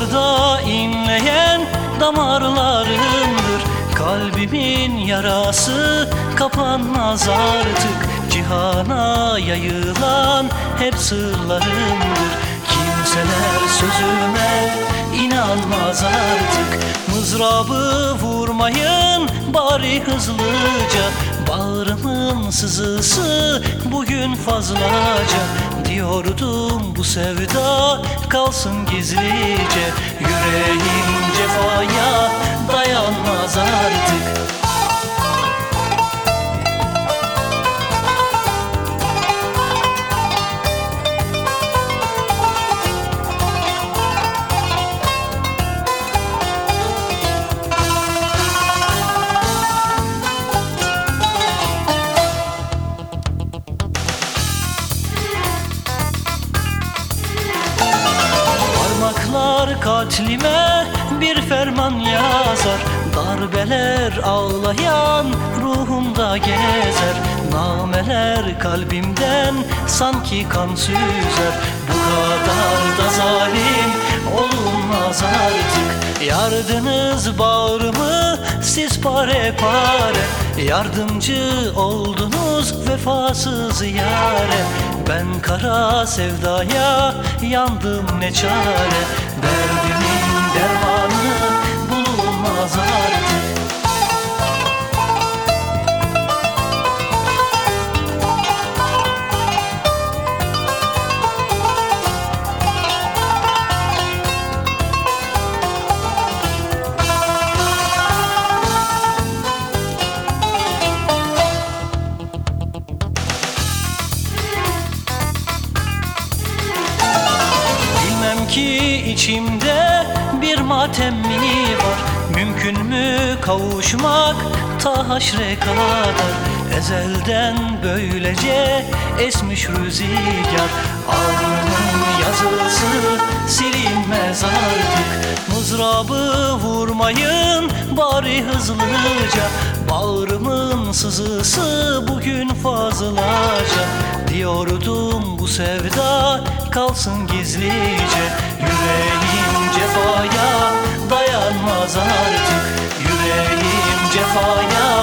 Yollarda inleyen damarlarımdır. Kalbimin yarası kapanmaz artık. Cihana yayılan hep sırlarımdır. Kimseler sözüme inanmaz artık. Mızrabı vurmayın bari hızlıca. Bağrımın sızısı bugün fazlaca. Diyordum bu sevda kalsın gizlice. Yüreğim cefaya dayanmaz artık Parmaklar katlime bir ferman yazar. Darbeler ağlayan ruhumda gezer. Nameler kalbimden sanki kan süzer. Bu kadar da zalim olunmaz artık. Yardınız bağrımı siz pare pare Yardımcı oldunuz vefasız yare. Ben kara sevdaya yandım ne çare Derdimin dermanı ki içimde bir matem mi var. Mümkün mü kavuşmak ta haşre kadar? Ezelden böylece esmiş rüzgar. Alnımın yazısı silinmez artık. Mızrabı vurmayın bari hızlıca. Bağrımın sızısı bugün fazlaca Diyordum bu sevda kalsın gizlice. Yüreğim cefaya dayanmaz artık. Yüreğim cefaya